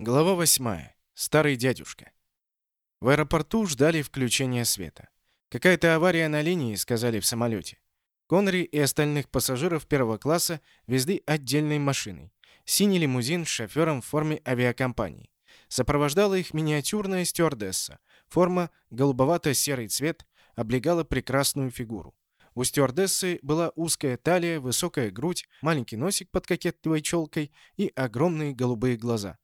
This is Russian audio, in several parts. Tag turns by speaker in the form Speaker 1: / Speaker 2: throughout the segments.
Speaker 1: Глава 8. Старый дядюшка. В аэропорту ждали включения света. Какая-то авария на линии, сказали в самолете. Коннери и остальных пассажиров первого класса везли отдельной машиной. Синий лимузин с шофером в форме авиакомпании. Сопровождала их миниатюрная стюардесса. Форма, голубовато-серый цвет, облегала прекрасную фигуру. У стюардессы была узкая талия, высокая грудь, маленький носик под кокетливой челкой и огромные голубые глаза.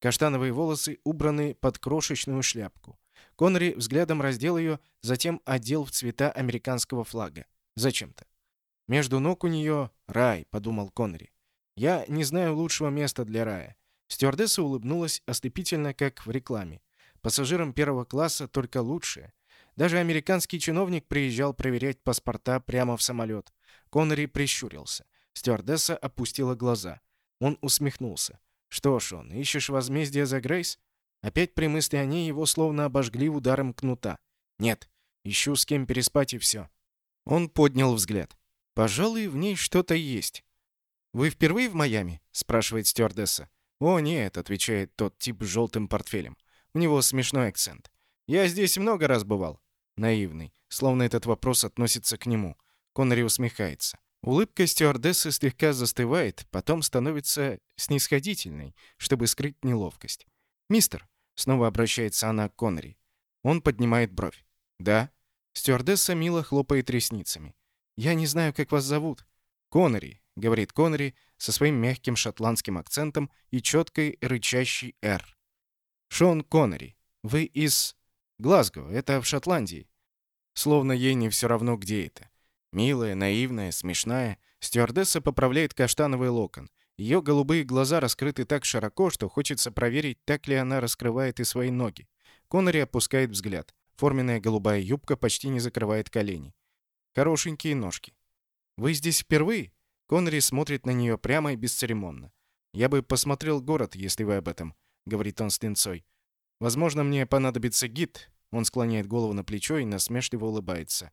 Speaker 1: Каштановые волосы убраны под крошечную шляпку. Коннери взглядом раздел ее, затем одел в цвета американского флага. Зачем-то. Между ног у нее рай, подумал Коннери. Я не знаю лучшего места для рая. Стюардесса улыбнулась ослепительно, как в рекламе. Пассажирам первого класса только лучшее. Даже американский чиновник приезжал проверять паспорта прямо в самолет. Коннери прищурился. Стюардесса опустила глаза. Он усмехнулся. Что ж он, ищешь возмездие за Грейс? Опять при мысли о ней его словно обожгли ударом кнута. Нет, ищу с кем переспать и все. Он поднял взгляд. Пожалуй, в ней что-то есть. «Вы впервые в Майами?» — спрашивает стюардесса. «О, нет», — отвечает тот тип с желтым портфелем. У него смешной акцент. «Я здесь много раз бывал». Наивный, словно этот вопрос относится к нему. Коннери усмехается. Улыбка стюардессы слегка застывает, потом становится снисходительной, чтобы скрыть неловкость. «Мистер», — снова обращается она к Коннери. Он поднимает бровь. «Да?» Стюардесса мило хлопает ресницами. «Я не знаю, как вас зовут». «Коннери», — говорит Коннери со своим мягким шотландским акцентом и четкой рычащей «Р». «Шон Коннери, вы из...» «Глазго, это в Шотландии». Словно ей не все равно, где это. Милая, наивная, смешная, стюардесса поправляет каштановый локон. Ее голубые глаза раскрыты так широко, что хочется проверить, так ли она раскрывает и свои ноги. Коннери опускает взгляд. Форменная голубая юбка почти не закрывает колени. Хорошенькие ножки. «Вы здесь впервые?» Коннери смотрит на нее прямо и бесцеремонно. «Я бы посмотрел город, если вы об этом», — говорит он с линцой. «Возможно, мне понадобится гид». Он склоняет голову на плечо и насмешливо улыбается.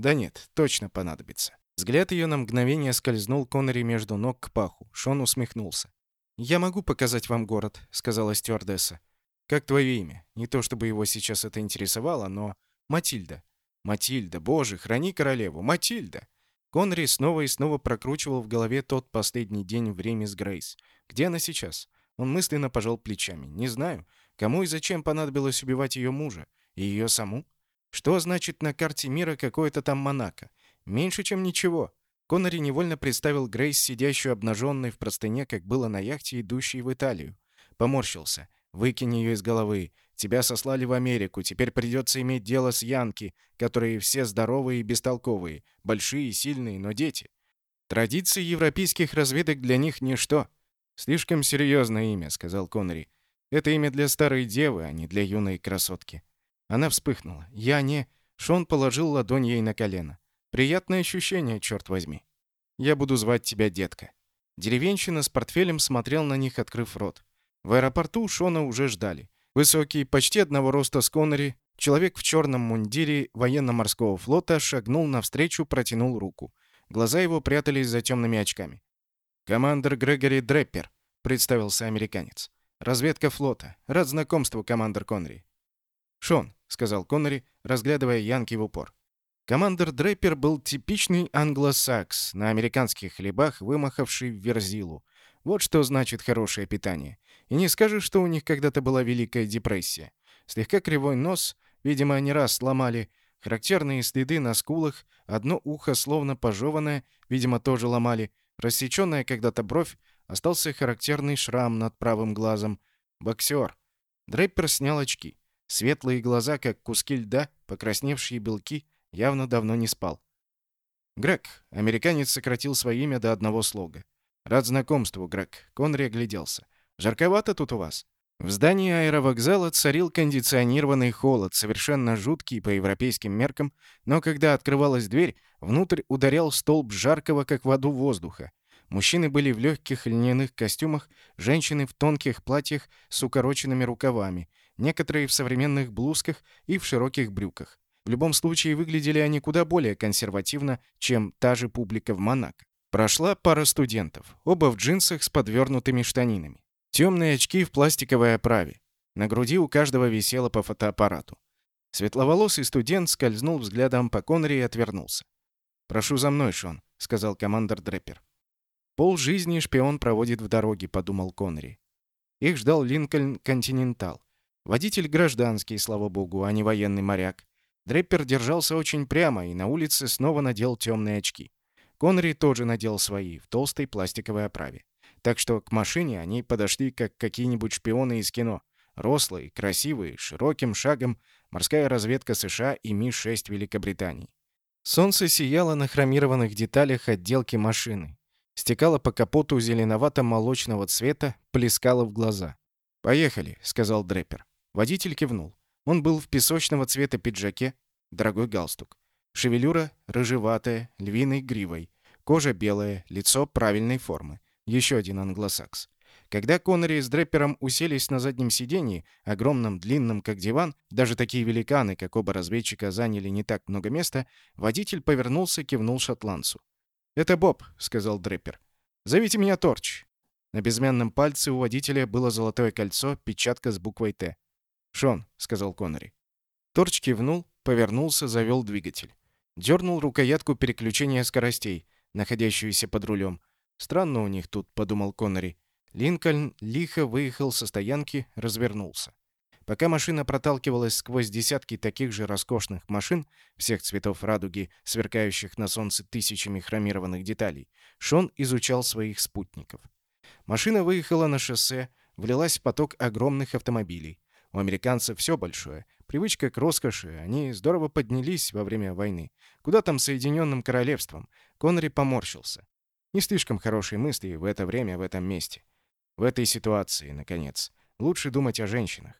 Speaker 1: Да нет, точно понадобится. Взгляд ее на мгновение скользнул Коннери между ног к паху. Шон усмехнулся. «Я могу показать вам город», — сказала стюардесса. «Как твое имя? Не то чтобы его сейчас это интересовало, но... Матильда». «Матильда, боже, храни королеву! Матильда!» Коннери снова и снова прокручивал в голове тот последний день в Риме с Грейс. Где она сейчас? Он мысленно пожал плечами. «Не знаю. Кому и зачем понадобилось убивать ее мужа? И ее саму? Что значит на карте мира какое-то там Монако? Меньше, чем ничего. Коннери невольно представил Грейс, сидящую обнаженной в простыне, как было на яхте, идущей в Италию. Поморщился. «Выкинь ее из головы. Тебя сослали в Америку. Теперь придется иметь дело с Янки, которые все здоровые и бестолковые. Большие сильные, но дети. Традиции европейских разведок для них ничто». «Слишком серьезное имя», — сказал Коннери. «Это имя для старой девы, а не для юной красотки». Она вспыхнула. «Я не...» Шон положил ладонь ей на колено. «Приятное ощущение, черт возьми. Я буду звать тебя детка». Деревенщина с портфелем смотрел на них, открыв рот. В аэропорту Шона уже ждали. Высокий, почти одного роста с Коннери, человек в черном мундире военно-морского флота шагнул навстречу, протянул руку. Глаза его прятались за темными очками. «Командор Грегори Дреппер», — представился американец. «Разведка флота. Рад знакомству, командор Коннери». «Шон, сказал Коннери, разглядывая Янки в упор. Командор Дрейпер был типичный англосакс, на американских хлебах вымахавший в верзилу. Вот что значит хорошее питание. И не скажешь, что у них когда-то была Великая депрессия. Слегка кривой нос, видимо, не раз сломали, характерные следы на скулах, одно ухо словно пожеванное, видимо, тоже ломали, рассеченная когда-то бровь, остался характерный шрам над правым глазом. Боксер. Дрейпер снял очки. Светлые глаза, как куски льда, покрасневшие белки, явно давно не спал. «Грег», — американец сократил свое имя до одного слога. «Рад знакомству, Грег». Конри огляделся. «Жарковато тут у вас?» В здании аэровокзала царил кондиционированный холод, совершенно жуткий по европейским меркам, но когда открывалась дверь, внутрь ударял столб жаркого, как в аду, воздуха. Мужчины были в легких льняных костюмах, женщины в тонких платьях с укороченными рукавами, некоторые в современных блузках и в широких брюках. В любом случае выглядели они куда более консервативно, чем та же публика в Монако. Прошла пара студентов, оба в джинсах с подвернутыми штанинами. Темные очки в пластиковой оправе. На груди у каждого висело по фотоаппарату. Светловолосый студент скользнул взглядом по Коннери и отвернулся. «Прошу за мной, Шон», — сказал командор Дреппер. «Пол жизни шпион проводит в дороге», — подумал Коннери. Их ждал Линкольн Континентал. Водитель гражданский, слава богу, а не военный моряк. Дреппер держался очень прямо и на улице снова надел темные очки. Коннери тоже надел свои, в толстой пластиковой оправе. Так что к машине они подошли как какие-нибудь шпионы из кино. Рослые, красивые, широким шагом морская разведка США и Ми-6 Великобритании. Солнце сияло на хромированных деталях отделки машины. Стекало по капоту зеленовато-молочного цвета, плескало в глаза. «Поехали», — сказал Дреппер. Водитель кивнул. Он был в песочного цвета пиджаке, дорогой галстук. Шевелюра рыжеватая, львиной гривой. Кожа белая, лицо правильной формы. Еще один англосакс. Когда Коннери с Дреппером уселись на заднем сиденье, огромном, длинном, как диван, даже такие великаны, как оба разведчика, заняли не так много места, водитель повернулся, кивнул шотландцу. «Это Боб», — сказал Дреппер. «Зовите меня Торч». На безымянном пальце у водителя было золотое кольцо, печатка с буквой «Т». «Шон», — сказал Коннери. Торч кивнул, повернулся, завел двигатель. Дернул рукоятку переключения скоростей, находящуюся под рулем. «Странно у них тут», — подумал Коннери. Линкольн лихо выехал со стоянки, развернулся. Пока машина проталкивалась сквозь десятки таких же роскошных машин, всех цветов радуги, сверкающих на солнце тысячами хромированных деталей, Шон изучал своих спутников. Машина выехала на шоссе, влилась в поток огромных автомобилей. У американцев все большое. Привычка к роскоши. Они здорово поднялись во время войны. Куда там Соединенным Королевством? Коннери поморщился. Не слишком хорошие мысли в это время в этом месте. В этой ситуации, наконец. Лучше думать о женщинах.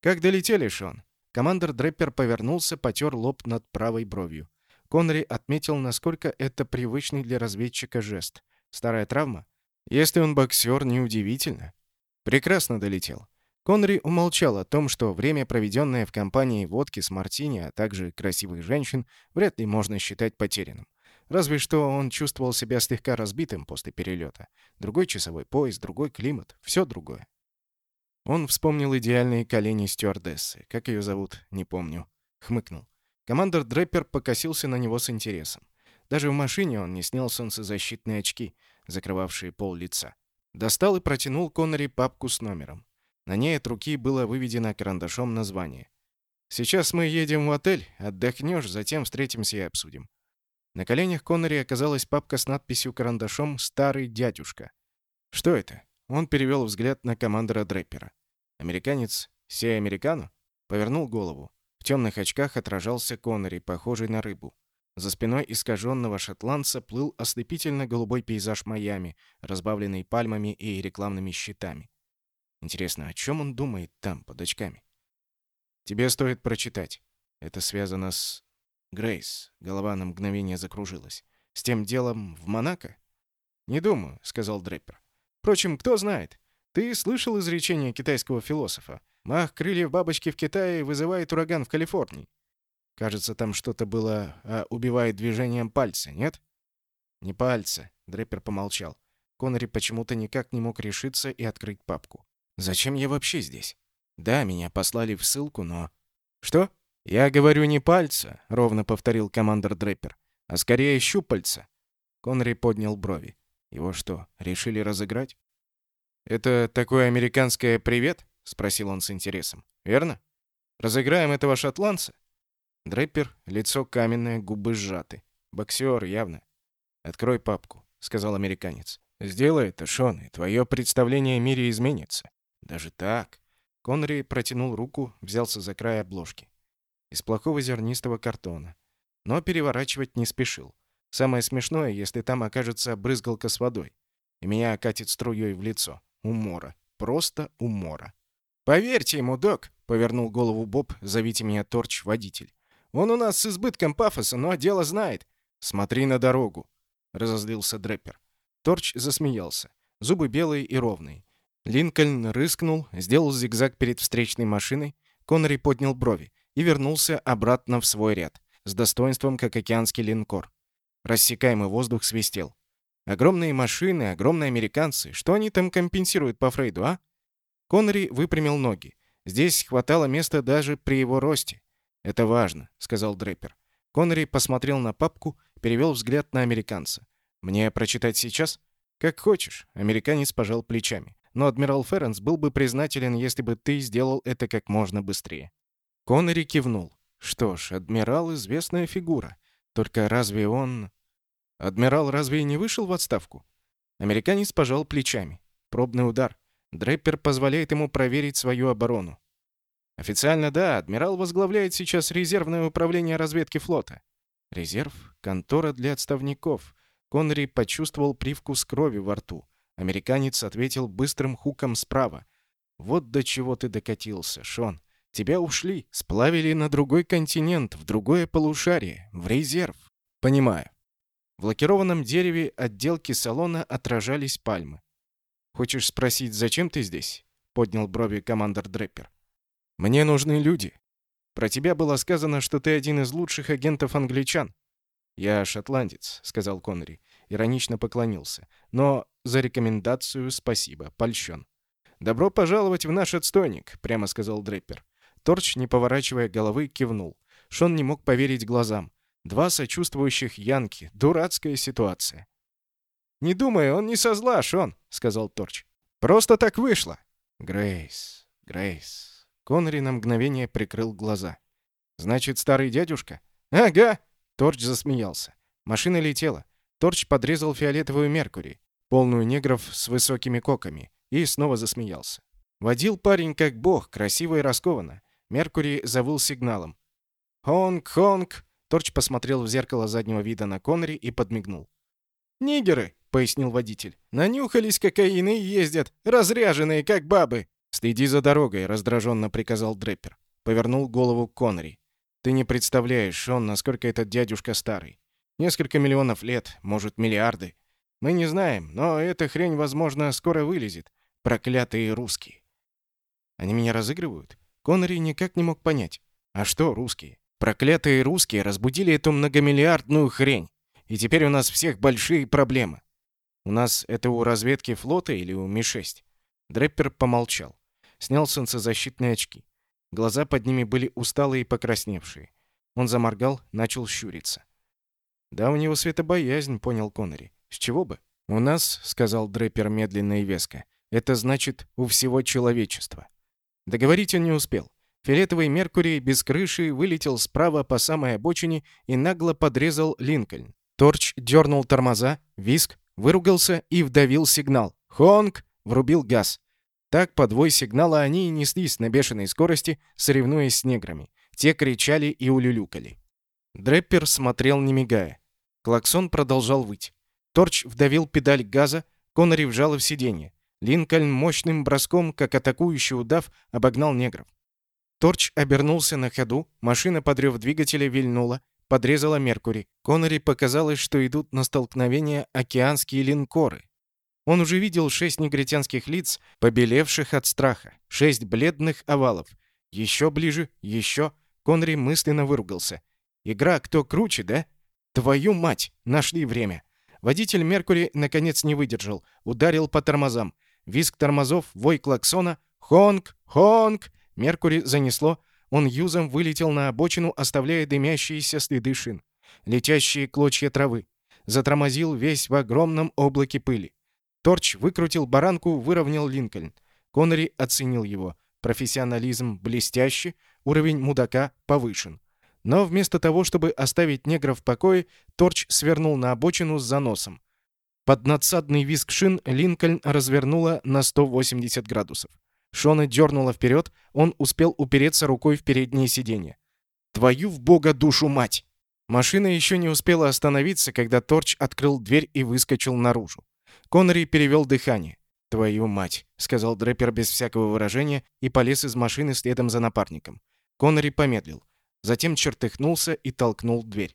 Speaker 1: «Как долетели, Шон?» Командор Дреппер повернулся, потер лоб над правой бровью. Коннери отметил, насколько это привычный для разведчика жест. Старая травма? Если он боксер, неудивительно. Прекрасно долетел. Коннери умолчал о том, что время, проведенное в компании водки с мартини, а также красивых женщин, вряд ли можно считать потерянным. Разве что он чувствовал себя слегка разбитым после перелета. Другой часовой пояс, другой климат, все другое. Он вспомнил идеальные колени стюардессы. Как ее зовут, не помню. Хмыкнул. Командор Дреппер покосился на него с интересом. Даже в машине он не снял солнцезащитные очки, закрывавшие пол лица. Достал и протянул Коннери папку с номером. На ней от руки было выведено карандашом название. «Сейчас мы едем в отель, отдохнешь, затем встретимся и обсудим». На коленях Коннери оказалась папка с надписью карандашом «Старый дядюшка». «Что это?» Он перевел взгляд на командора Дреппера. «Американец сей американу?» Повернул голову. В темных очках отражался Коннери, похожий на рыбу. За спиной искаженного шотландца плыл ослепительно-голубой пейзаж Майами, разбавленный пальмами и рекламными щитами. Интересно, о чем он думает там, под очками? Тебе стоит прочитать. Это связано с... Грейс. Голова на мгновение закружилась. С тем делом в Монако? Не думаю, сказал Дреппер. Впрочем, кто знает. Ты слышал изречение китайского философа? Мах крыльев бабочки в Китае вызывает ураган в Калифорнии. Кажется, там что-то было а, убивает движением пальца, нет? Не пальца, Дреппер помолчал. Коннери почему-то никак не мог решиться и открыть папку. Зачем я вообще здесь? Да, меня послали в ссылку, но... Что? «Я говорю не пальца», — ровно повторил командор Дреппер, «а скорее щупальца». Конри поднял брови. Его что, решили разыграть? «Это такое американское «привет»?» — спросил он с интересом. «Верно? Разыграем этого шотландца?» Дреппер, лицо каменное, губы сжаты. Боксер, явно. «Открой папку», — сказал американец. «Сделай это, Шон, и твое представление о мире изменится». «Даже так?» Конри протянул руку, взялся за край обложки из плохого зернистого картона. Но переворачивать не спешил. Самое смешное, если там окажется брызгалка с водой. И меня окатит струей в лицо. Умора. Просто умора. «Поверьте ему, док», — повернул голову Боб, зовите меня Торч, водитель. «Он у нас с избытком пафоса, но дело знает». «Смотри на дорогу», — разозлился Дреппер. Торч засмеялся. Зубы белые и ровные. Линкольн рыскнул, сделал зигзаг перед встречной машиной. Коннери поднял брови и вернулся обратно в свой ряд, с достоинством, как океанский линкор. Рассекаемый воздух свистел. Огромные машины, огромные американцы. Что они там компенсируют по Фрейду, а? Коннери выпрямил ноги. Здесь хватало места даже при его росте. «Это важно», — сказал Дрейпер. Коннери посмотрел на папку, перевел взгляд на американца. «Мне прочитать сейчас?» «Как хочешь», — американец пожал плечами. «Но адмирал Ференс был бы признателен, если бы ты сделал это как можно быстрее». Коннери кивнул. «Что ж, адмирал — известная фигура. Только разве он...» «Адмирал разве и не вышел в отставку?» Американец пожал плечами. Пробный удар. Дреппер позволяет ему проверить свою оборону. Официально да, адмирал возглавляет сейчас резервное управление разведки флота. Резерв — контора для отставников. Коннери почувствовал привкус крови во рту. Американец ответил быстрым хуком справа. «Вот до чего ты докатился, Шон. Тебя ушли, сплавили на другой континент, в другое полушарие, в резерв». «Понимаю». В лакированном дереве отделки салона отражались пальмы. «Хочешь спросить, зачем ты здесь?» — поднял брови командор Дреппер. «Мне нужны люди. Про тебя было сказано, что ты один из лучших агентов англичан». «Я шотландец», — сказал Коннери. Иронично поклонился. «Но за рекомендацию спасибо. Польщен». «Добро пожаловать в наш отстойник», — прямо сказал Дреппер. Торч, не поворачивая головы, кивнул. Шон не мог поверить глазам. Два сочувствующих янки. Дурацкая ситуация. «Не думай, он не со зла, Шон», — сказал Торч. «Просто так вышло». «Грейс, Грейс». Коннери на мгновение прикрыл глаза. «Значит, старый дядюшка?» «Ага!» Торч засмеялся. Машина летела. Торч подрезал фиолетовую Меркури, полную негров с высокими коками, и снова засмеялся. Водил парень как бог, красиво и раскованно. Меркури завыл сигналом. «Хонг, хонг!» Торч посмотрел в зеркало заднего вида на Коннери и подмигнул. «Нигеры!» пояснил водитель. «Нанюхались кокаины и ездят, разряженные, как бабы!» «Следи за дорогой», — раздраженно приказал Дреппер. Повернул голову к Коннери. «Ты не представляешь, Шон, насколько этот дядюшка старый. Несколько миллионов лет, может, миллиарды. Мы не знаем, но эта хрень, возможно, скоро вылезет. Проклятые русские!» «Они меня разыгрывают?» Коннери никак не мог понять. «А что русские?» «Проклятые русские разбудили эту многомиллиардную хрень. И теперь у нас всех большие проблемы. У нас это у разведки флота или у Ми-6?» Дреппер помолчал. Снял солнцезащитные очки. Глаза под ними были усталые и покрасневшие. Он заморгал, начал щуриться. «Да, у него светобоязнь», — понял Коннери. «С чего бы?» «У нас», — сказал Дреппер медленно и веско, — «это значит у всего человечества». Договорить он не успел. Фиолетовый Меркурий без крыши вылетел справа по самой обочине и нагло подрезал Линкольн. Торч дернул тормоза, виск, Выругался и вдавил сигнал. «Хонг!» — врубил газ. Так по двое сигнала они и неслись на бешеной скорости, соревнуясь с неграми. Те кричали и улюлюкали. Дреппер смотрел не мигая. Клаксон продолжал выть. Торч вдавил педаль газа, Коннори вжал в сиденье. Линкольн мощным броском, как атакующий удав, обогнал негров. Торч обернулся на ходу, машина, подрев двигателя, вильнула, подрезала Меркури. Коннери показалось, что идут на столкновение океанские линкоры. Он уже видел шесть негритянских лиц, побелевших от страха, шесть бледных овалов. Еще ближе, еще. Коннери мысленно выругался. «Игра кто круче, да? Твою мать! Нашли время!» Водитель Меркури наконец не выдержал, ударил по тормозам. Визг тормозов, вой клаксона. «Хонг! Хонг!» Меркури занесло, он юзом вылетел на обочину, оставляя дымящиеся следы шин. Летящие клочья травы. Затормозил весь в огромном облаке пыли. Торч выкрутил баранку, выровнял Линкольн. Коннери оценил его. Профессионализм блестящий, уровень мудака повышен. Но вместо того, чтобы оставить негра в покое, Торч свернул на обочину с заносом. Под надсадный визг шин Линкольн развернула на 180 градусов. Шона дернула вперед, он успел упереться рукой в переднее сиденье. «Твою в бога душу мать!» Машина еще не успела остановиться, когда Торч открыл дверь и выскочил наружу. Коннери перевел дыхание. «Твою мать!» — сказал Дрэпер без всякого выражения и полез из машины следом за напарником. Коннери помедлил. Затем чертыхнулся и толкнул дверь.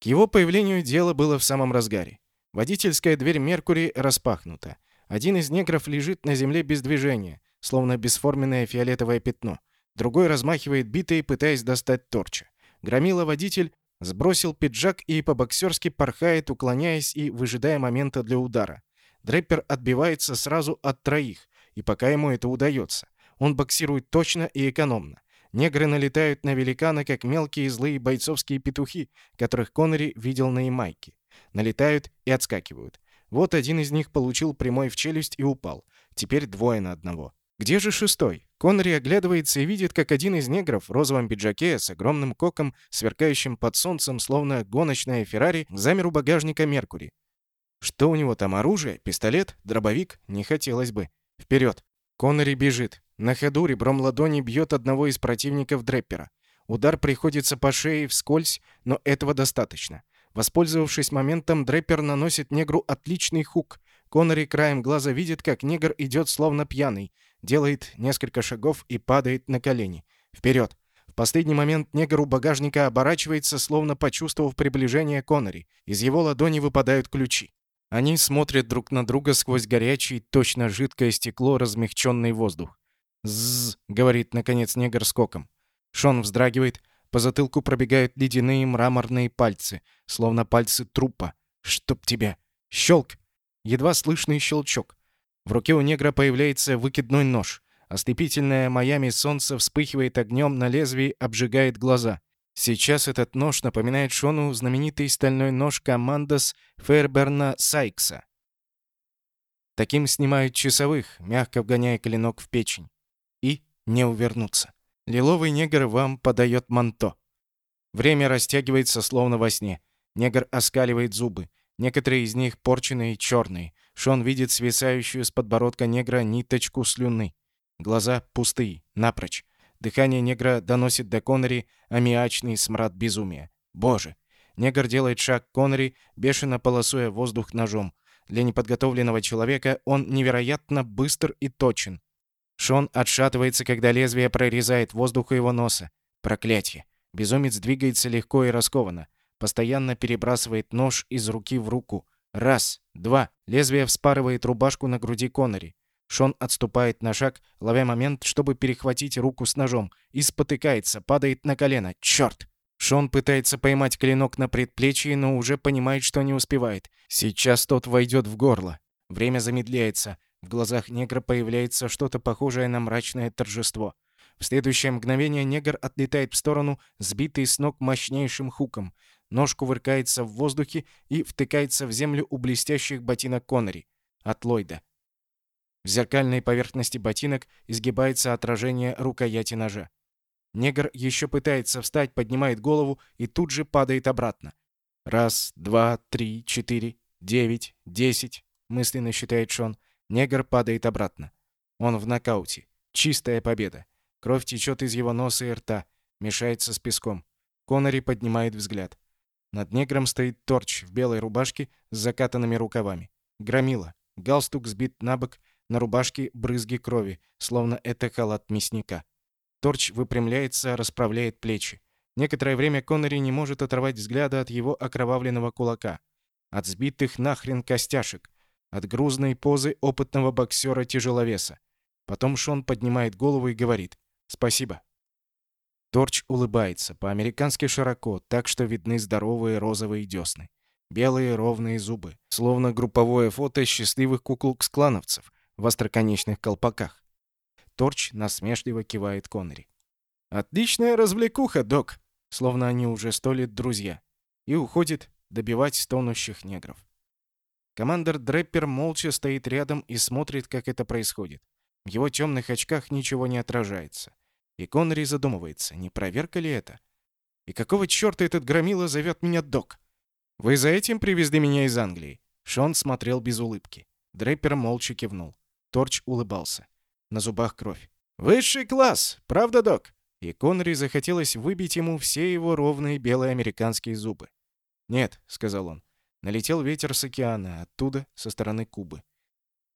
Speaker 1: К его появлению дело было в самом разгаре. Водительская дверь Меркури распахнута. Один из негров лежит на земле без движения, словно бесформенное фиолетовое пятно. Другой размахивает битой, пытаясь достать торча. Громила водитель Сбросил пиджак и по-боксерски порхает, уклоняясь и выжидая момента для удара. Дрэппер отбивается сразу от троих, и пока ему это удается. Он боксирует точно и экономно. Негры налетают на великана, как мелкие злые бойцовские петухи, которых Коннери видел на Ямайке. Налетают и отскакивают. Вот один из них получил прямой в челюсть и упал. Теперь двое на одного. Где же шестой? Коннери оглядывается и видит, как один из негров в розовом пиджаке с огромным коком, сверкающим под солнцем, словно гоночная Феррари, замер у багажника Меркури. Что у него там, оружие? Пистолет? Дробовик? Не хотелось бы. Вперед! Коннери бежит. На ходу ребром ладони бьет одного из противников Дреппера. Удар приходится по шее вскользь, но этого достаточно. Воспользовавшись моментом, Дреппер наносит негру отличный хук. Коннери краем глаза видит, как негр идет словно пьяный, делает несколько шагов и падает на колени. Вперед! В последний момент негр у багажника оборачивается, словно почувствовав приближение Коннери. Из его ладони выпадают ключи. Они смотрят друг на друга сквозь горячий, точно жидкое стекло, размягченный воздух. «Ззз», — говорит, наконец, негр скоком. Шон вздрагивает, по затылку пробегают ледяные мраморные пальцы, словно пальцы трупа. «Чтоб тебя!» Щелк! Едва слышный щелчок. В руке у негра появляется выкидной нож. Ослепительное Майами солнце вспыхивает огнем на лезвии, обжигает глаза. Сейчас этот нож напоминает Шону знаменитый стальной нож Командос Ферберна Сайкса. Таким снимают часовых, мягко вгоняя клинок в печень. Не увернуться. Лиловый негр вам подает манто. Время растягивается, словно во сне. Негр оскаливает зубы. Некоторые из них порченые и черные. Шон видит свисающую с подбородка негра ниточку слюны. Глаза пустые, напрочь. Дыхание негра доносит до Коннери аммиачный смрад безумия. Боже! Негр делает шаг к Коннери, бешено полосуя воздух ножом. Для неподготовленного человека он невероятно быстр и точен. Шон отшатывается, когда лезвие прорезает воздух у его носа. Проклятье! Безумец двигается легко и раскованно. Постоянно перебрасывает нож из руки в руку. Раз, два. Лезвие вспарывает рубашку на груди Коннери. Шон отступает на шаг, ловя момент, чтобы перехватить руку с ножом, и спотыкается, падает на колено. Черт! Шон пытается поймать клинок на предплечье, но уже понимает, что не успевает. Сейчас тот войдет в горло. Время замедляется. В глазах негра появляется что-то похожее на мрачное торжество. В следующее мгновение негр отлетает в сторону, сбитый с ног мощнейшим хуком. Нож кувыркается в воздухе и втыкается в землю у блестящих ботинок Коннери. От Ллойда. В зеркальной поверхности ботинок изгибается отражение рукояти ножа. Негр еще пытается встать, поднимает голову и тут же падает обратно. Раз, два, три, четыре, девять, десять, мысленно считает Шон. Негр падает обратно. Он в нокауте. Чистая победа. Кровь течет из его носа и рта, мешается с песком. Коннери поднимает взгляд. Над негром стоит торч в белой рубашке с закатанными рукавами. Громила. Галстук сбит на бок, на рубашке брызги крови, словно это халат мясника. Торч выпрямляется, расправляет плечи. Некоторое время Коннери не может оторвать взгляда от его окровавленного кулака. От сбитых нахрен костяшек. От грузной позы опытного боксера-тяжеловеса. Потом Шон поднимает голову и говорит «Спасибо». Торч улыбается, по-американски широко, так что видны здоровые розовые десны. Белые ровные зубы, словно групповое фото счастливых куклукс-клановцев, в остроконечных колпаках. Торч насмешливо кивает Коннери. «Отличная развлекуха, док!» Словно они уже сто лет друзья. И уходит добивать стонущих негров. Командор Дреппер молча стоит рядом и смотрит, как это происходит. В его темных очках ничего не отражается. И Коннери задумывается, не проверка ли это? И какого черта этот громила зовет меня док? Вы за этим привезли меня из Англии? Шон смотрел без улыбки. Дреппер молча кивнул. Торч улыбался. На зубах кровь. «Высший класс! Правда, док?» И Коннери захотелось выбить ему все его ровные белые американские зубы. «Нет», — сказал он. Налетел ветер с океана, оттуда, со стороны Кубы.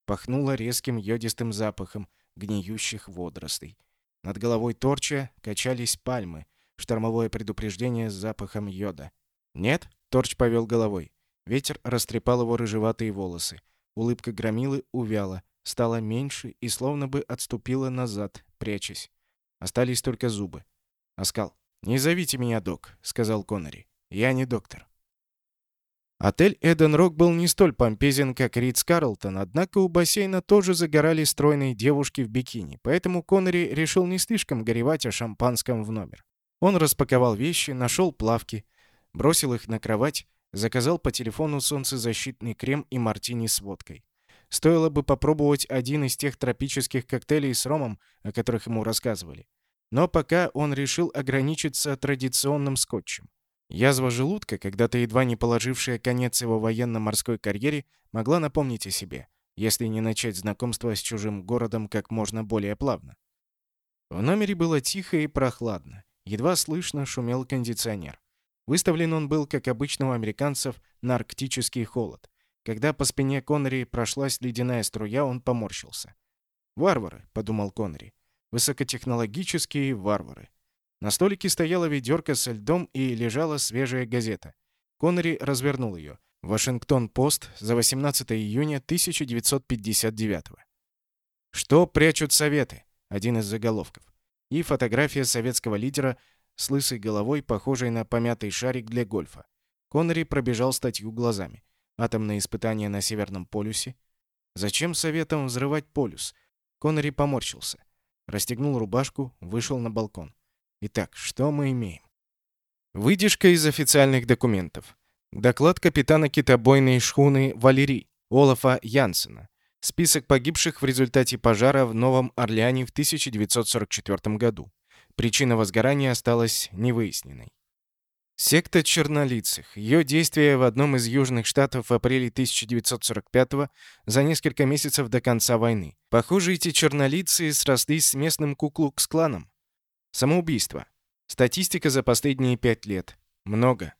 Speaker 1: Пахнуло резким йодистым запахом гниющих водорослей. Над головой Торча качались пальмы, штормовое предупреждение с запахом йода. «Нет?» — Торч повел головой. Ветер растрепал его рыжеватые волосы. Улыбка громилы увяла, стала меньше и словно бы отступила назад, прячась. Остались только зубы. Оскал. «Не зовите меня док», — сказал Коннери. Я не доктор. Отель Эден Рок был не столь помпезен, как Ридс Карлтон, однако у бассейна тоже загорали стройные девушки в бикини, поэтому Коннери решил не слишком горевать о шампанском в номер. Он распаковал вещи, нашел плавки, бросил их на кровать, заказал по телефону солнцезащитный крем и мартини с водкой. Стоило бы попробовать один из тех тропических коктейлей с ромом, о которых ему рассказывали. Но пока он решил ограничиться традиционным скотчем. Язва желудка, когда-то едва не положившая конец его военно-морской карьере, могла напомнить о себе, если не начать знакомство с чужим городом как можно более плавно. В номере было тихо и прохладно. Едва слышно шумел кондиционер. Выставлен он был, как обычно у американцев, на арктический холод. Когда по спине Коннери прошлась ледяная струя, он поморщился. «Варвары», — подумал Коннери. «Высокотехнологические варвары». На столике стояла ведерко со льдом и лежала свежая газета. Коннери развернул ее. «Вашингтон-Пост» за 18 июня 1959 «Что прячут Советы?» — один из заголовков. И фотография советского лидера с лысой головой, похожей на помятый шарик для гольфа. Коннери пробежал статью глазами. Атомные испытания на Северном полюсе. Зачем Советам взрывать полюс? Коннери поморщился. Расстегнул рубашку, вышел на балкон. Итак, что мы имеем? Выдержка из официальных документов. Доклад капитана китобойной шхуны «Валерий» Олафа Янсена. Список погибших в результате пожара в Новом Орлеане в 1944 году. Причина возгорания осталась невыясненной. Секта чернолицых. Ее действия в одном из южных штатов в апреле 1945 за несколько месяцев до конца войны. Похоже, эти чернолицые срослись с местным куклукс-кланом. Самоубийство. Статистика за последние пять лет. Много.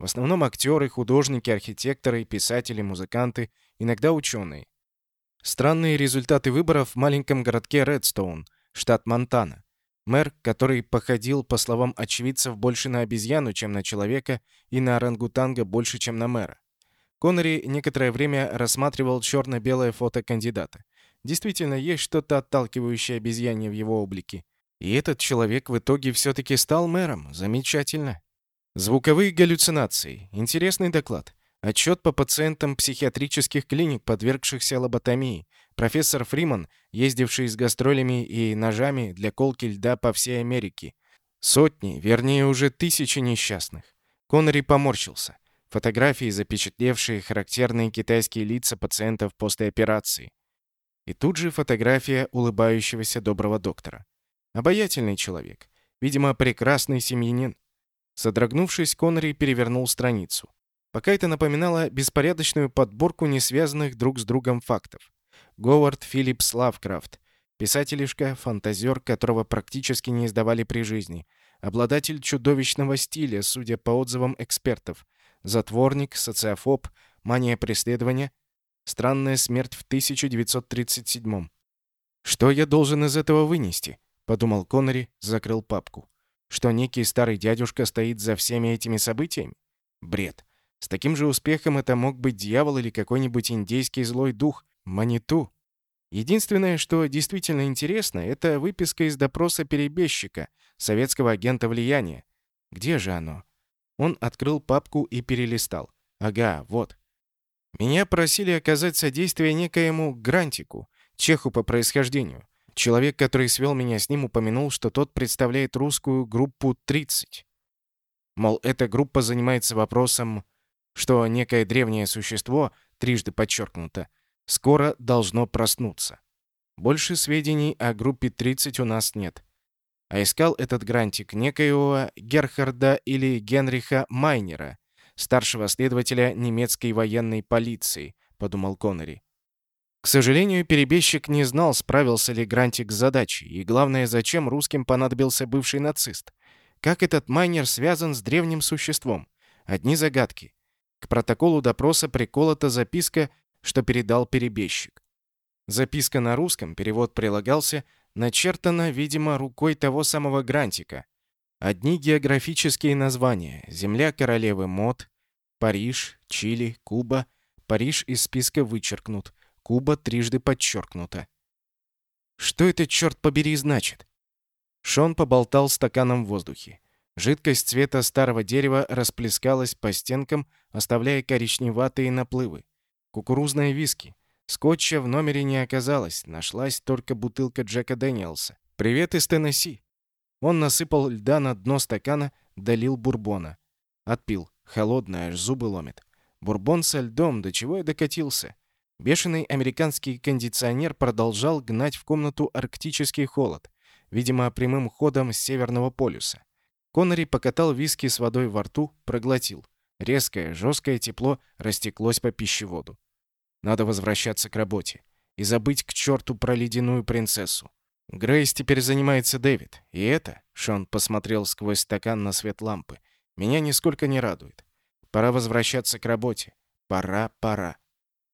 Speaker 1: В основном актеры, художники, архитекторы, писатели, музыканты, иногда ученые. Странные результаты выборов в маленьком городке Редстоун, штат Монтана. Мэр, который походил, по словам очевидцев, больше на обезьяну, чем на человека, и на орангутанга больше, чем на мэра. Коннери некоторое время рассматривал черно-белое фото кандидата. Действительно, есть что-то отталкивающее обезьяне в его облике. И этот человек в итоге все-таки стал мэром. Замечательно. Звуковые галлюцинации. Интересный доклад. Отчет по пациентам психиатрических клиник, подвергшихся лоботомии. Профессор Фриман, ездивший с гастролями и ножами для колки льда по всей Америке. Сотни, вернее уже тысячи несчастных. Коннери поморщился. Фотографии, запечатлевшие характерные китайские лица пациентов после операции. И тут же фотография улыбающегося доброго доктора. Обаятельный человек. Видимо, прекрасный семьянин. Содрогнувшись, Коннери перевернул страницу. Пока это напоминало беспорядочную подборку несвязанных друг с другом фактов. Говард Филлипс Лавкрафт, писателишка, фантазер, которого практически не издавали при жизни, обладатель чудовищного стиля, судя по отзывам экспертов, затворник, социофоб, мания преследования, странная смерть в 1937 «Что я должен из этого вынести?» — подумал Коннери, закрыл папку. «Что некий старый дядюшка стоит за всеми этими событиями? Бред. С таким же успехом это мог быть дьявол или какой-нибудь индейский злой дух, Маниту. Единственное, что действительно интересно, это выписка из допроса перебежчика, советского агента влияния. Где же оно? Он открыл папку и перелистал. Ага, вот. Меня просили оказать содействие некоему Грантику, чеху по происхождению. Человек, который свел меня с ним, упомянул, что тот представляет русскую группу 30. Мол, эта группа занимается вопросом что некое древнее существо, трижды подчеркнуто, скоро должно проснуться. Больше сведений о группе 30 у нас нет. А искал этот грантик некоего Герхарда или Генриха Майнера, старшего следователя немецкой военной полиции, подумал Коннери. К сожалению, перебежчик не знал, справился ли Грантик с задачей, и главное, зачем русским понадобился бывший нацист. Как этот майнер связан с древним существом? Одни загадки. К протоколу допроса приколота записка, что передал перебежчик. Записка на русском, перевод прилагался, начертана, видимо, рукой того самого Грантика. Одни географические названия. Земля королевы Мод, Париж, Чили, Куба. Париж из списка вычеркнут. Куба трижды подчеркнута. Что это, черт побери, значит? Шон поболтал стаканом в воздухе. Жидкость цвета старого дерева расплескалась по стенкам, оставляя коричневатые наплывы. Кукурузные виски. Скотча в номере не оказалось, нашлась только бутылка Джека Дэниелса. «Привет из Теннесси!» Он насыпал льда на дно стакана, долил бурбона. Отпил. Холодное, аж зубы ломит. Бурбон со льдом, до чего я докатился. Бешеный американский кондиционер продолжал гнать в комнату арктический холод, видимо, прямым ходом с Северного полюса. Коннери покатал виски с водой во рту, проглотил. Резкое, жесткое тепло растеклось по пищеводу. Надо возвращаться к работе. И забыть к черту про ледяную принцессу. Грейс теперь занимается Дэвид. И это, Шон посмотрел сквозь стакан на свет лампы, меня нисколько не радует. Пора возвращаться к работе. Пора, пора.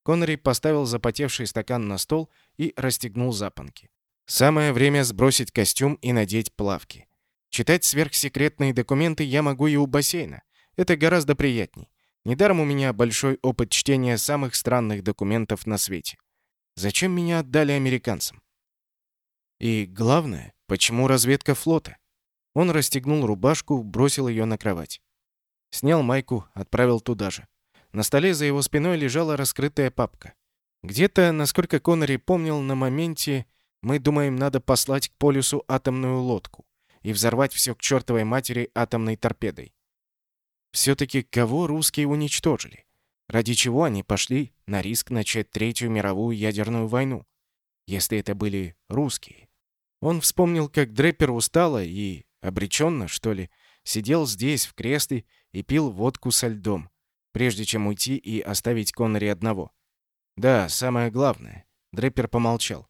Speaker 1: Коннери поставил запотевший стакан на стол и расстегнул запонки. Самое время сбросить костюм и надеть плавки. Читать сверхсекретные документы я могу и у бассейна. Это гораздо приятней. Недаром у меня большой опыт чтения самых странных документов на свете. Зачем меня отдали американцам? И главное, почему разведка флота? Он расстегнул рубашку, бросил ее на кровать. Снял майку, отправил туда же. На столе за его спиной лежала раскрытая папка. Где-то, насколько Коннери помнил, на моменте мы думаем, надо послать к полюсу атомную лодку и взорвать все к чертовой матери атомной торпедой. Все-таки кого русские уничтожили? Ради чего они пошли на риск начать Третью мировую ядерную войну? Если это были русские. Он вспомнил, как Дреппер устало и, обреченно, что ли, сидел здесь, в кресле, и пил водку со льдом, прежде чем уйти и оставить Коннери одного. Да, самое главное. Дреппер помолчал.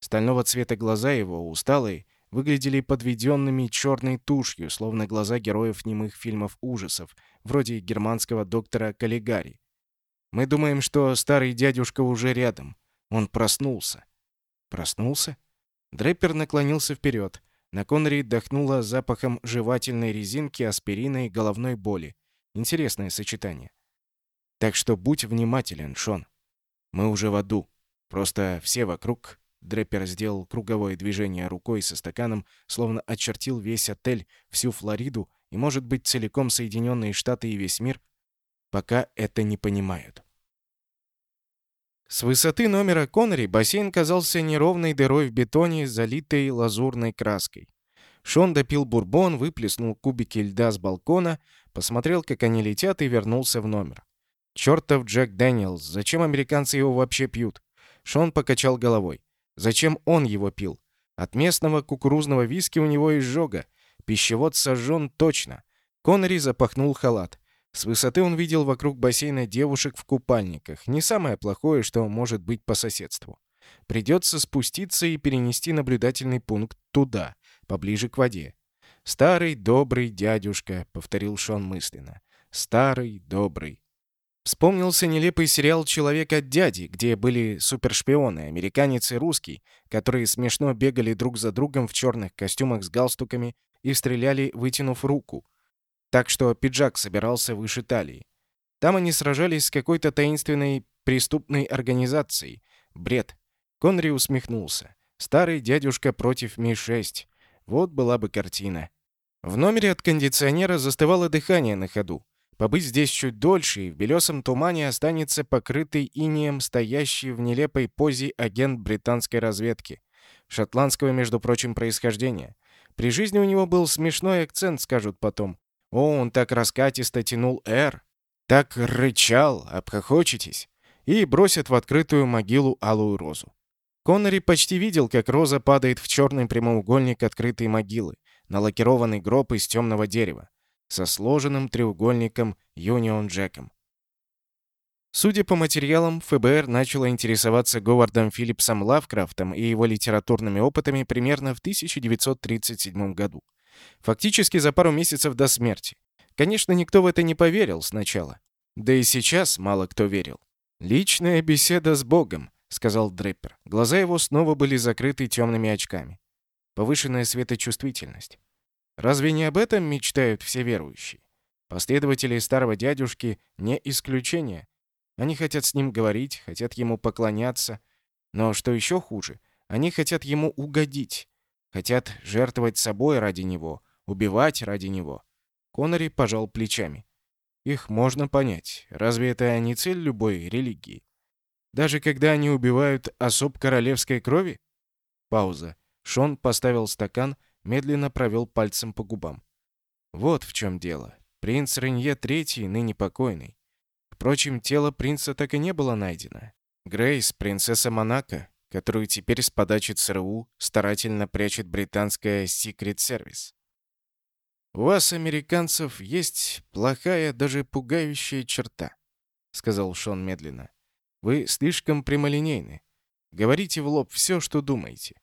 Speaker 1: Стального цвета глаза его, усталые, выглядели подведенными черной тушью, словно глаза героев немых фильмов ужасов, вроде германского доктора Каллигари. Мы думаем, что старый дядюшка уже рядом. Он проснулся. Проснулся? Дреппер наклонился вперед. На Коннери дохнуло запахом жевательной резинки, аспирина и головной боли. Интересное сочетание. Так что будь внимателен, Шон. Мы уже в аду. Просто все вокруг Дреппер сделал круговое движение рукой со стаканом, словно очертил весь отель, всю Флориду и, может быть, целиком Соединенные Штаты и весь мир, пока это не понимают. С высоты номера Коннери бассейн казался неровной дырой в бетоне, залитой лазурной краской. Шон допил бурбон, выплеснул кубики льда с балкона, посмотрел, как они летят, и вернулся в номер. «Чёртов Джек Дэниелс, зачем американцы его вообще пьют?» Шон покачал головой. Зачем он его пил? От местного кукурузного виски у него изжога. Пищевод сожжен точно. Коннери запахнул халат. С высоты он видел вокруг бассейна девушек в купальниках. Не самое плохое, что может быть по соседству. Придется спуститься и перенести наблюдательный пункт туда, поближе к воде. «Старый добрый дядюшка», — повторил Шон мысленно. «Старый добрый Вспомнился нелепый сериал «Человек от дяди», где были супершпионы, американец и русский, которые смешно бегали друг за другом в черных костюмах с галстуками и стреляли, вытянув руку. Так что пиджак собирался выше талии. Там они сражались с какой-то таинственной преступной организацией. Бред. Конри усмехнулся. Старый дядюшка против Ми-6. Вот была бы картина. В номере от кондиционера застывало дыхание на ходу. Побыть здесь чуть дольше, и в белесом тумане останется покрытый инеем стоящий в нелепой позе агент британской разведки. Шотландского, между прочим, происхождения. При жизни у него был смешной акцент, скажут потом. О, он так раскатисто тянул «Р». Так рычал, обхохочетесь. И бросят в открытую могилу алую розу. Коннери почти видел, как роза падает в черный прямоугольник открытой могилы, на лакированный гроб из темного дерева со сложенным треугольником Юнион Джеком. Судя по материалам, ФБР начало интересоваться Говардом Филлипсом Лавкрафтом и его литературными опытами примерно в 1937 году. Фактически за пару месяцев до смерти. Конечно, никто в это не поверил сначала. Да и сейчас мало кто верил. «Личная беседа с Богом», — сказал Дреппер. Глаза его снова были закрыты темными очками. Повышенная светочувствительность. Разве не об этом мечтают все верующие? Последователи старого дядюшки не исключение. Они хотят с ним говорить, хотят ему поклоняться. Но что еще хуже, они хотят ему угодить. Хотят жертвовать собой ради него, убивать ради него. Коннори пожал плечами. Их можно понять. Разве это не цель любой религии? Даже когда они убивают особ королевской крови? Пауза. Шон поставил стакан, медленно провел пальцем по губам. Вот в чем дело. Принц Ренье Третий, ныне покойный. Впрочем, тело принца так и не было найдено. Грейс, принцесса Монако, которую теперь с подачи ЦРУ старательно прячет британская Secret Service. «У вас, американцев, есть плохая, даже пугающая черта», — сказал Шон медленно. «Вы слишком прямолинейны. Говорите в лоб все, что думаете».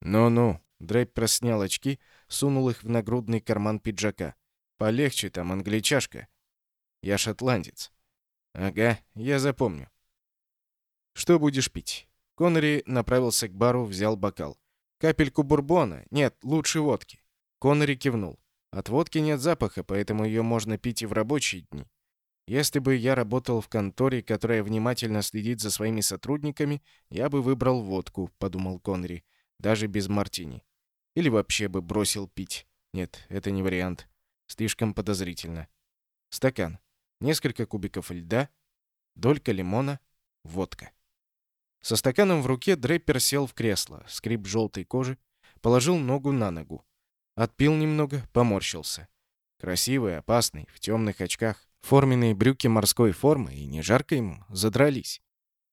Speaker 1: «Ну-ну», — Дрейпер снял очки, сунул их в нагрудный карман пиджака. «Полегче там, англичашка. Я шотландец». «Ага, я запомню». «Что будешь пить?» Коннери направился к бару, взял бокал. «Капельку бурбона? Нет, лучше водки». Коннери кивнул. От водки нет запаха, поэтому ее можно пить и в рабочие дни. Если бы я работал в конторе, которая внимательно следит за своими сотрудниками, я бы выбрал водку, подумал Конри, даже без мартини. Или вообще бы бросил пить. Нет, это не вариант. Слишком подозрительно. Стакан. Несколько кубиков льда, долька лимона, водка. Со стаканом в руке Дрейпер сел в кресло, скрип желтой кожи, положил ногу на ногу. Отпил немного, поморщился. Красивый, опасный, в темных очках. Форменные брюки морской формы, и не жарко ему, задрались.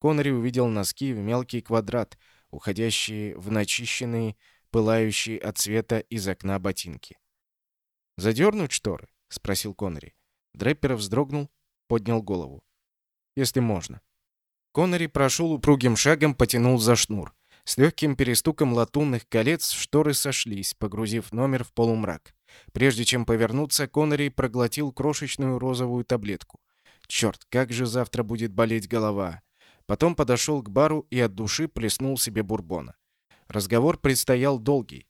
Speaker 1: Коннери увидел носки в мелкий квадрат, уходящие в начищенные, пылающие от света из окна ботинки. «Задернуть шторы?» — спросил Коннери. Дреппер вздрогнул, поднял голову. «Если можно». Коннери прошел упругим шагом, потянул за шнур. С легким перестуком латунных колец шторы сошлись, погрузив номер в полумрак. Прежде чем повернуться, Коннери проглотил крошечную розовую таблетку. Черт, как же завтра будет болеть голова. Потом подошел к бару и от души плеснул себе бурбона. Разговор предстоял долгий.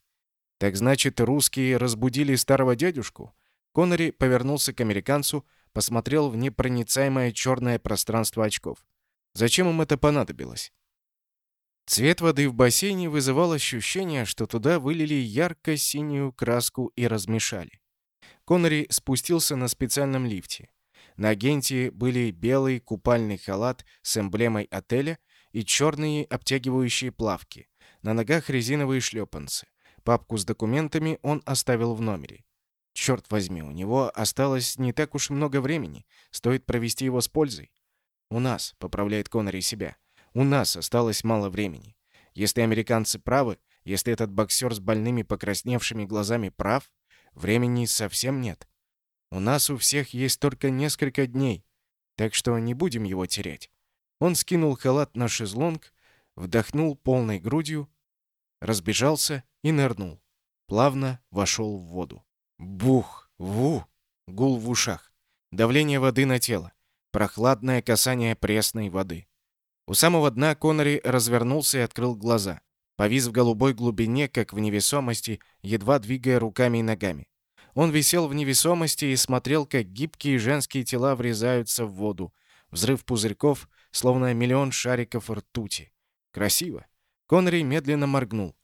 Speaker 1: Так значит, русские разбудили старого дядюшку? Коннери повернулся к американцу, посмотрел в непроницаемое черное пространство очков. Зачем им это понадобилось? Цвет воды в бассейне вызывал ощущение, что туда вылили ярко-синюю краску и размешали. Коннери спустился на специальном лифте. На агенте были белый купальный халат с эмблемой отеля и черные обтягивающие плавки. На ногах резиновые шлепанцы. Папку с документами он оставил в номере. Черт возьми, у него осталось не так уж много времени. Стоит провести его с пользой. «У нас», — поправляет Коннери себя, — у нас осталось мало времени. Если американцы правы, если этот боксер с больными покрасневшими глазами прав, времени совсем нет. У нас у всех есть только несколько дней, так что не будем его терять. Он скинул халат на шезлонг, вдохнул полной грудью, разбежался и нырнул. Плавно вошел в воду. Бух! Ву! Гул в ушах. Давление воды на тело. Прохладное касание пресной воды. У самого дна Коннори развернулся и открыл глаза. Повис в голубой глубине, как в невесомости, едва двигая руками и ногами. Он висел в невесомости и смотрел, как гибкие женские тела врезаются в воду. Взрыв пузырьков, словно миллион шариков ртути. Красиво. Коннери медленно моргнул.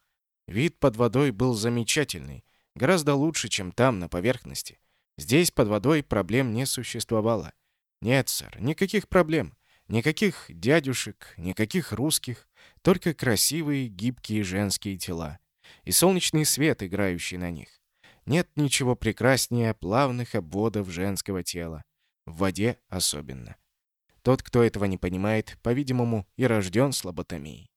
Speaker 1: Вид под водой был замечательный. Гораздо лучше, чем там, на поверхности. Здесь под водой проблем не существовало. Нет, сэр, никаких проблем. Никаких дядюшек, никаких русских, только красивые, гибкие женские тела. И солнечный свет, играющий на них. Нет ничего прекраснее плавных обводов женского тела. В воде особенно. Тот, кто этого не понимает, по-видимому, и рожден слаботомией.